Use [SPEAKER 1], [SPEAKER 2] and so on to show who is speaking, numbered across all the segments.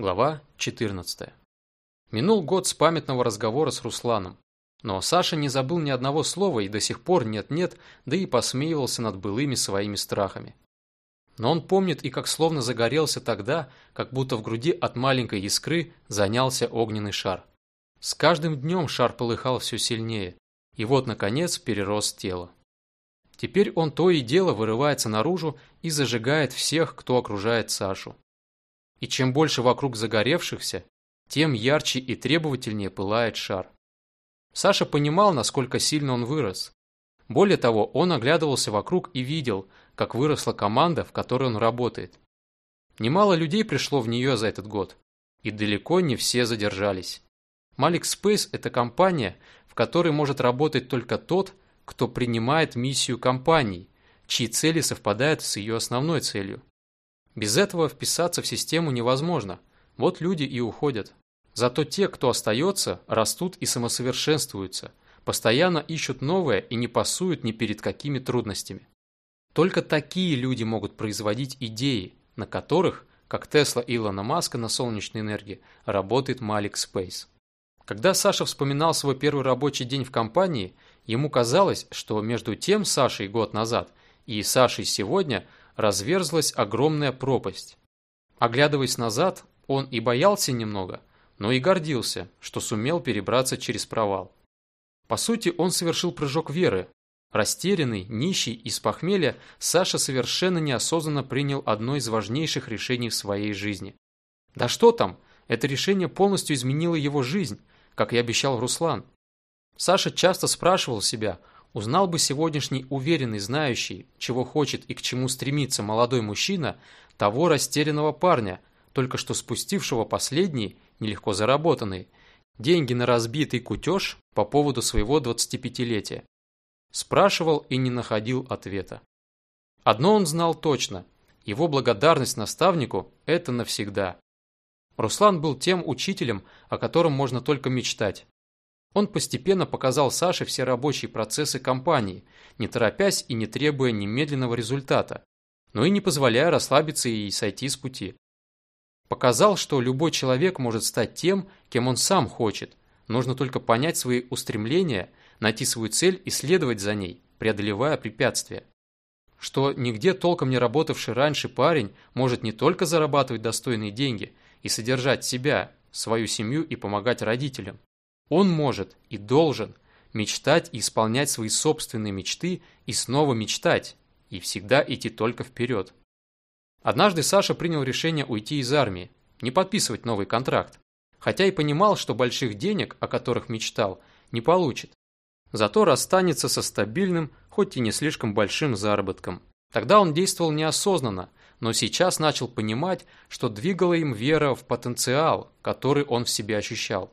[SPEAKER 1] Глава 14. Минул год с памятного разговора с Русланом. Но Саша не забыл ни одного слова и до сих пор нет-нет, да и посмеивался над былыми своими страхами. Но он помнит и как словно загорелся тогда, как будто в груди от маленькой искры занялся огненный шар. С каждым днем шар полыхал все сильнее, и вот, наконец, перерос тело. Теперь он то и дело вырывается наружу и зажигает всех, кто окружает Сашу. И чем больше вокруг загоревшихся, тем ярче и требовательнее пылает шар. Саша понимал, насколько сильно он вырос. Более того, он оглядывался вокруг и видел, как выросла команда, в которой он работает. Немало людей пришло в нее за этот год, и далеко не все задержались. Malik Space – это компания, в которой может работать только тот, кто принимает миссию компании, чьи цели совпадают с ее основной целью. Без этого вписаться в систему невозможно. Вот люди и уходят. Зато те, кто остается, растут и самосовершенствуются, постоянно ищут новое и не пасуют ни перед какими трудностями. Только такие люди могут производить идеи, на которых, как Тесла Илона Маска на солнечной энергии, работает Malik Space. Когда Саша вспоминал свой первый рабочий день в компании, ему казалось, что между тем Сашей год назад и Сашей сегодня разверзлась огромная пропасть. Оглядываясь назад, он и боялся немного, но и гордился, что сумел перебраться через провал. По сути, он совершил прыжок веры. Растерянный, нищий, из похмелья, Саша совершенно неосознанно принял одно из важнейших решений в своей жизни. Да что там, это решение полностью изменило его жизнь, как и обещал Руслан. Саша часто спрашивал себя – Узнал бы сегодняшний уверенный, знающий, чего хочет и к чему стремится молодой мужчина, того растерянного парня, только что спустившего последние, нелегко заработанные, деньги на разбитый кутеж по поводу своего 25-летия. Спрашивал и не находил ответа. Одно он знал точно – его благодарность наставнику – это навсегда. Руслан был тем учителем, о котором можно только мечтать. Он постепенно показал Саше все рабочие процессы компании, не торопясь и не требуя немедленного результата, но и не позволяя расслабиться и сойти с пути. Показал, что любой человек может стать тем, кем он сам хочет, нужно только понять свои устремления, найти свою цель и следовать за ней, преодолевая препятствия. Что нигде толком не работавший раньше парень может не только зарабатывать достойные деньги и содержать себя, свою семью и помогать родителям, он может и должен мечтать и исполнять свои собственные мечты и снова мечтать, и всегда идти только вперед. Однажды Саша принял решение уйти из армии, не подписывать новый контракт, хотя и понимал, что больших денег, о которых мечтал, не получит. Зато расстанется со стабильным, хоть и не слишком большим заработком. Тогда он действовал неосознанно, но сейчас начал понимать, что двигала им вера в потенциал, который он в себе ощущал.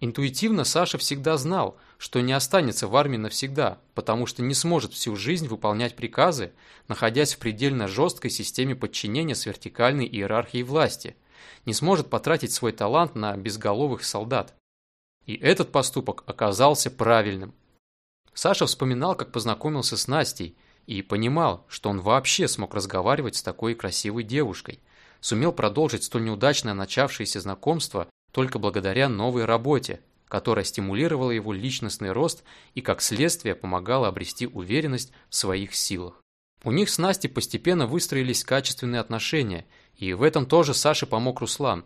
[SPEAKER 1] Интуитивно Саша всегда знал, что не останется в армии навсегда, потому что не сможет всю жизнь выполнять приказы, находясь в предельно жесткой системе подчинения с вертикальной иерархией власти, не сможет потратить свой талант на безголовых солдат. И этот поступок оказался правильным. Саша вспоминал, как познакомился с Настей, и понимал, что он вообще смог разговаривать с такой красивой девушкой, сумел продолжить столь неудачное начавшееся знакомство только благодаря новой работе, которая стимулировала его личностный рост и, как следствие, помогала обрести уверенность в своих силах. У них с Настей постепенно выстроились качественные отношения, и в этом тоже Саше помог Руслан.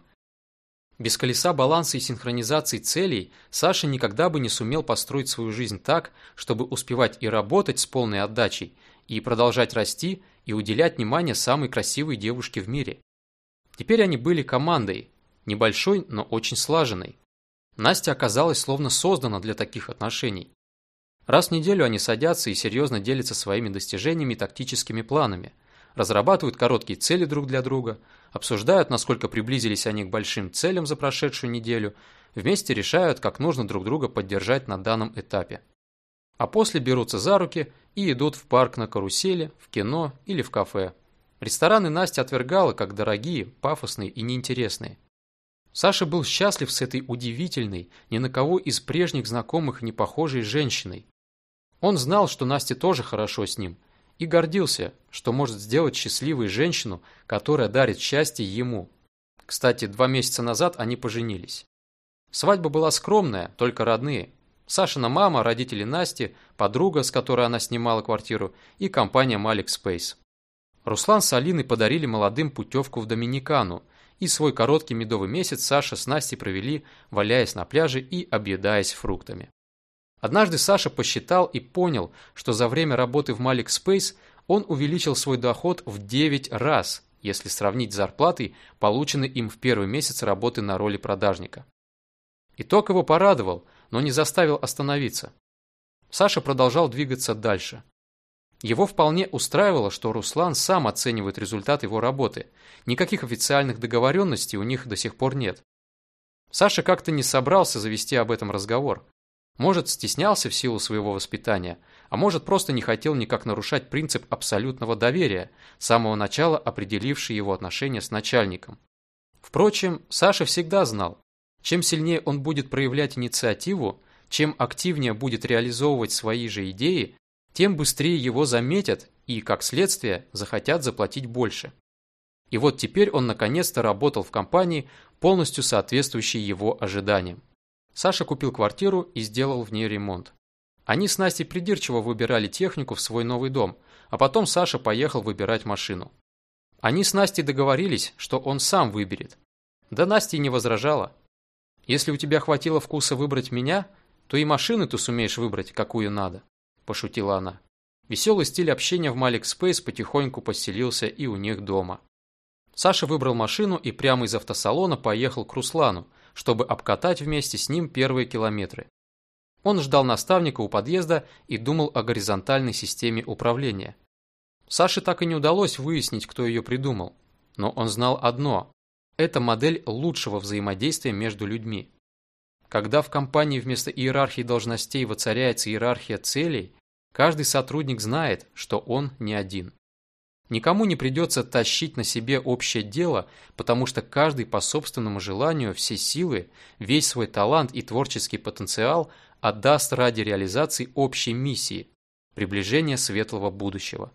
[SPEAKER 1] Без колеса баланса и синхронизации целей Саша никогда бы не сумел построить свою жизнь так, чтобы успевать и работать с полной отдачей, и продолжать расти, и уделять внимание самой красивой девушке в мире. Теперь они были командой, небольшой, но очень слаженной. Настя оказалась словно создана для таких отношений. Раз в неделю они садятся и серьезно делятся своими достижениями и тактическими планами, разрабатывают короткие цели друг для друга, обсуждают, насколько приблизились они к большим целям за прошедшую неделю, вместе решают, как нужно друг друга поддержать на данном этапе. А после берутся за руки и идут в парк на карусели, в кино или в кафе. Рестораны Настя отвергала как дорогие, пафосные и неинтересные. Саша был счастлив с этой удивительной, ни на кого из прежних знакомых не похожей женщиной. Он знал, что Насте тоже хорошо с ним, и гордился, что может сделать счастливой женщину, которая дарит счастье ему. Кстати, два месяца назад они поженились. Свадьба была скромная, только родные. Сашина мама, родители Насти, подруга, с которой она снимала квартиру, и компания Malik Space. Руслан с Алиной подарили молодым путевку в Доминикану, и свой короткий медовый месяц Саша с Настей провели, валяясь на пляже и объедаясь фруктами. Однажды Саша посчитал и понял, что за время работы в Malik Space он увеличил свой доход в 9 раз, если сравнить с зарплатой, полученной им в первый месяц работы на роли продажника. Итог его порадовал, но не заставил остановиться. Саша продолжал двигаться дальше. Его вполне устраивало, что Руслан сам оценивает результат его работы. Никаких официальных договоренностей у них до сих пор нет. Саша как-то не собрался завести об этом разговор. Может, стеснялся в силу своего воспитания, а может, просто не хотел никак нарушать принцип абсолютного доверия, с самого начала определивший его отношения с начальником. Впрочем, Саша всегда знал, чем сильнее он будет проявлять инициативу, чем активнее будет реализовывать свои же идеи, тем быстрее его заметят и, как следствие, захотят заплатить больше. И вот теперь он наконец-то работал в компании, полностью соответствующей его ожиданиям. Саша купил квартиру и сделал в ней ремонт. Они с Настей придирчиво выбирали технику в свой новый дом, а потом Саша поехал выбирать машину. Они с Настей договорились, что он сам выберет. Да Настя не возражала. «Если у тебя хватило вкуса выбрать меня, то и машины ты сумеешь выбрать, какую надо», – пошутила она. Веселый стиль общения в Malik Space потихоньку поселился и у них дома. Саша выбрал машину и прямо из автосалона поехал к Руслану, чтобы обкатать вместе с ним первые километры. Он ждал наставника у подъезда и думал о горизонтальной системе управления. Саше так и не удалось выяснить, кто ее придумал. Но он знал одно – это модель лучшего взаимодействия между людьми. Когда в компании вместо иерархии должностей воцаряется иерархия целей, каждый сотрудник знает, что он не один. Никому не придется тащить на себе общее дело, потому что каждый по собственному желанию все силы, весь свой талант и творческий потенциал отдаст ради реализации общей миссии – приближения светлого будущего.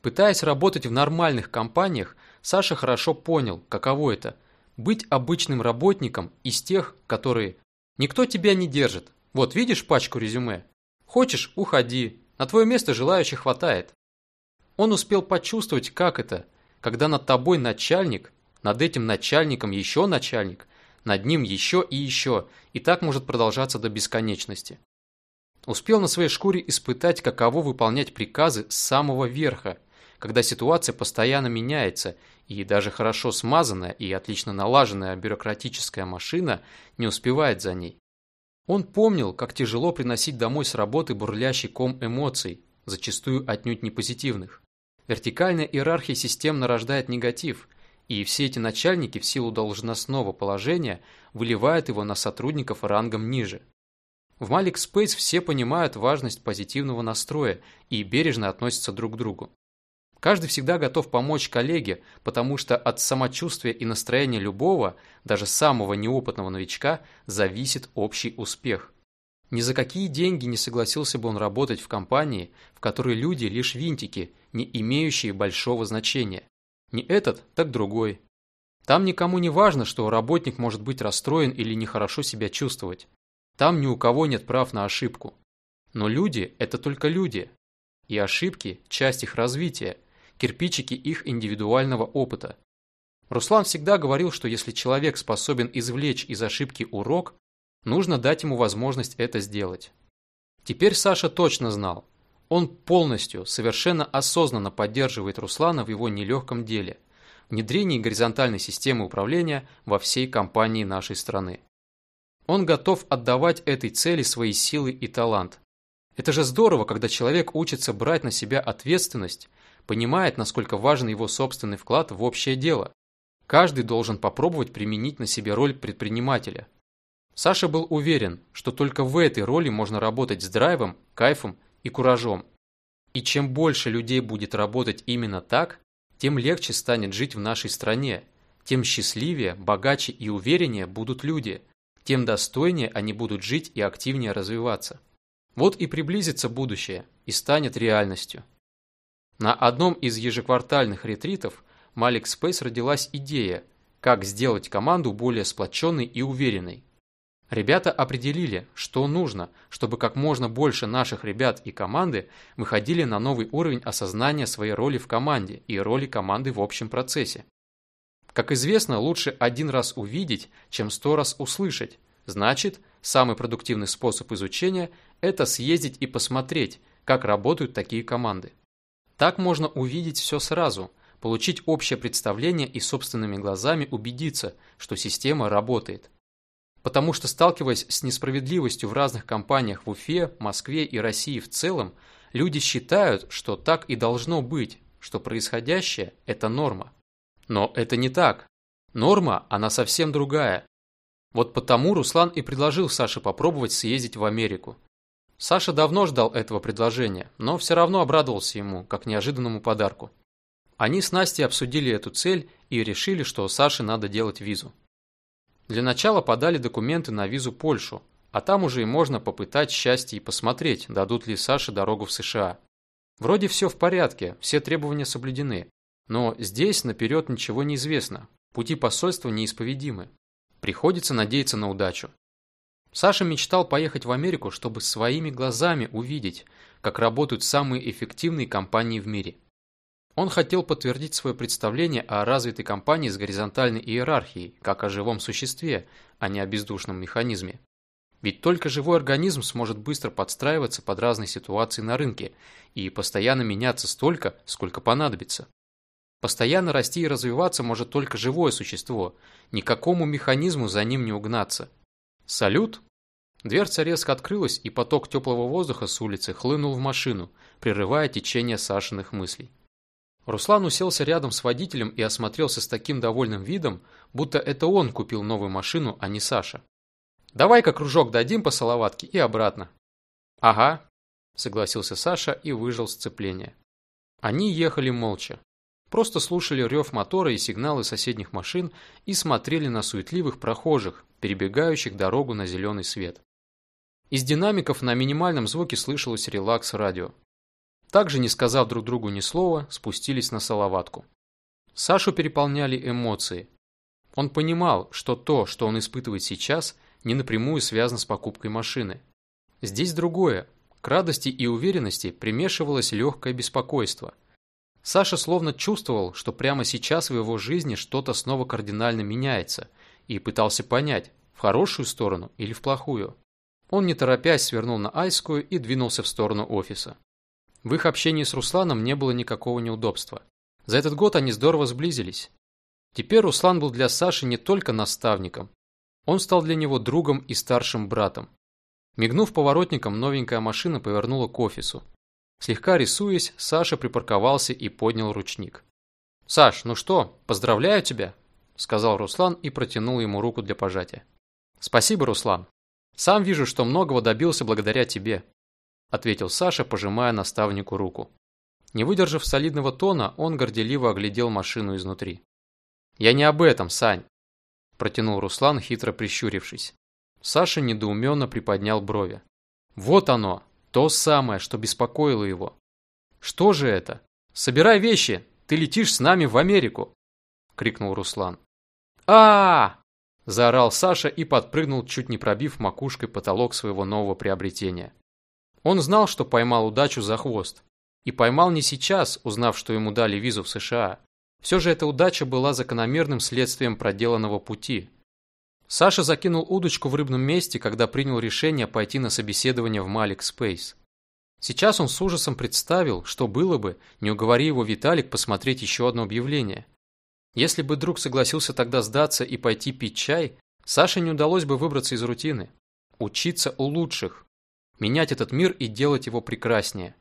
[SPEAKER 1] Пытаясь работать в нормальных компаниях, Саша хорошо понял, каково это – быть обычным работником из тех, которые «никто тебя не держит, вот видишь пачку резюме? Хочешь – уходи, на твое место желающих хватает». Он успел почувствовать, как это, когда над тобой начальник, над этим начальником еще начальник, над ним еще и еще, и так может продолжаться до бесконечности. Успел на своей шкуре испытать, каково выполнять приказы с самого верха, когда ситуация постоянно меняется, и даже хорошо смазанная и отлично налаженная бюрократическая машина не успевает за ней. Он помнил, как тяжело приносить домой с работы бурлящий ком эмоций, зачастую отнюдь не позитивных. Вертикальная иерархия систем нарождает негатив, и все эти начальники в силу должностного положения выливают его на сотрудников рангом ниже. В Malik Space все понимают важность позитивного настроя и бережно относятся друг к другу. Каждый всегда готов помочь коллеге, потому что от самочувствия и настроения любого, даже самого неопытного новичка, зависит общий успех. Ни за какие деньги не согласился бы он работать в компании, в которой люди лишь винтики, не имеющие большого значения. Не этот, так другой. Там никому не важно, что работник может быть расстроен или нехорошо себя чувствовать. Там ни у кого нет прав на ошибку. Но люди – это только люди. И ошибки – часть их развития, кирпичики их индивидуального опыта. Руслан всегда говорил, что если человек способен извлечь из ошибки урок, Нужно дать ему возможность это сделать. Теперь Саша точно знал. Он полностью, совершенно осознанно поддерживает Руслана в его нелегком деле – внедрении горизонтальной системы управления во всей компании нашей страны. Он готов отдавать этой цели свои силы и талант. Это же здорово, когда человек учится брать на себя ответственность, понимает, насколько важен его собственный вклад в общее дело. Каждый должен попробовать применить на себе роль предпринимателя – Саша был уверен, что только в этой роли можно работать с драйвом, кайфом и куражом. И чем больше людей будет работать именно так, тем легче станет жить в нашей стране, тем счастливее, богаче и увереннее будут люди, тем достойнее они будут жить и активнее развиваться. Вот и приблизится будущее, и станет реальностью. На одном из ежеквартальных ретритов Malik Space родилась идея – как сделать команду более сплоченной и уверенной. Ребята определили, что нужно, чтобы как можно больше наших ребят и команды выходили на новый уровень осознания своей роли в команде и роли команды в общем процессе. Как известно, лучше один раз увидеть, чем сто раз услышать. Значит, самый продуктивный способ изучения – это съездить и посмотреть, как работают такие команды. Так можно увидеть все сразу, получить общее представление и собственными глазами убедиться, что система работает. Потому что сталкиваясь с несправедливостью в разных компаниях в Уфе, Москве и России в целом, люди считают, что так и должно быть, что происходящее – это норма. Но это не так. Норма, она совсем другая. Вот потому Руслан и предложил Саше попробовать съездить в Америку. Саша давно ждал этого предложения, но все равно обрадовался ему, как неожиданному подарку. Они с Настей обсудили эту цель и решили, что Саше надо делать визу. Для начала подали документы на визу Польшу, а там уже и можно попытать счастье и посмотреть, дадут ли Саше дорогу в США. Вроде все в порядке, все требования соблюдены, но здесь наперед ничего не известно, пути посольства неисповедимы. Приходится надеяться на удачу. Саша мечтал поехать в Америку, чтобы своими глазами увидеть, как работают самые эффективные компании в мире. Он хотел подтвердить свое представление о развитой компании с горизонтальной иерархией, как о живом существе, а не о бездушном механизме. Ведь только живой организм сможет быстро подстраиваться под разные ситуации на рынке и постоянно меняться столько, сколько понадобится. Постоянно расти и развиваться может только живое существо, никакому механизму за ним не угнаться. Салют Дверца резко открылась, и поток теплого воздуха с улицы хлынул в машину, прерывая течение Сашиных мыслей. Руслан уселся рядом с водителем и осмотрелся с таким довольным видом, будто это он купил новую машину, а не Саша. «Давай-ка кружок дадим по салаватке и обратно». «Ага», – согласился Саша и выжил сцепление. Они ехали молча. Просто слушали рев мотора и сигналы соседних машин и смотрели на суетливых прохожих, перебегающих дорогу на зеленый свет. Из динамиков на минимальном звуке слышалось релакс-радио. Также, не сказав друг другу ни слова, спустились на Салаватку. Сашу переполняли эмоции. Он понимал, что то, что он испытывает сейчас, не напрямую связано с покупкой машины. Здесь другое. К радости и уверенности примешивалось легкое беспокойство. Саша словно чувствовал, что прямо сейчас в его жизни что-то снова кардинально меняется, и пытался понять, в хорошую сторону или в плохую. Он не торопясь свернул на Айскую и двинулся в сторону офиса. В их общении с Русланом не было никакого неудобства. За этот год они здорово сблизились. Теперь Руслан был для Саши не только наставником. Он стал для него другом и старшим братом. Мигнув поворотником, новенькая машина повернула к офису. Слегка рисуясь, Саша припарковался и поднял ручник. «Саш, ну что, поздравляю тебя!» сказал Руслан и протянул ему руку для пожатия. «Спасибо, Руслан. Сам вижу, что многого добился благодаря тебе», ответил Саша, пожимая наставнику руку. Не выдержав солидного тона, он горделиво оглядел машину изнутри. «Я не об этом, Сань», протянул Руслан, хитро прищурившись. Саша недоуменно приподнял брови. «Вот оно, то самое, что беспокоило его. Что же это? Собирай вещи, ты летишь с нами в Америку!» крикнул Руслан а, заорал Саша и подпрыгнул, чуть не пробив макушкой потолок своего нового приобретения. Он знал, что поймал удачу за хвост. И поймал не сейчас, узнав, что ему дали визу в США. Все же эта удача была закономерным следствием проделанного пути. Саша закинул удочку в рыбном месте, когда принял решение пойти на собеседование в Malik Space. Сейчас он с ужасом представил, что было бы, не уговори его Виталик посмотреть еще одно объявление – если бы друг согласился тогда сдаться и пойти пить чай, Саше не удалось бы выбраться из рутины. Учиться у лучших. Менять этот мир и делать его прекраснее.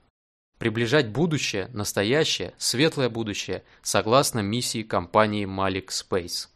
[SPEAKER 1] Приближать будущее, настоящее, светлое будущее, согласно миссии компании Malik Space.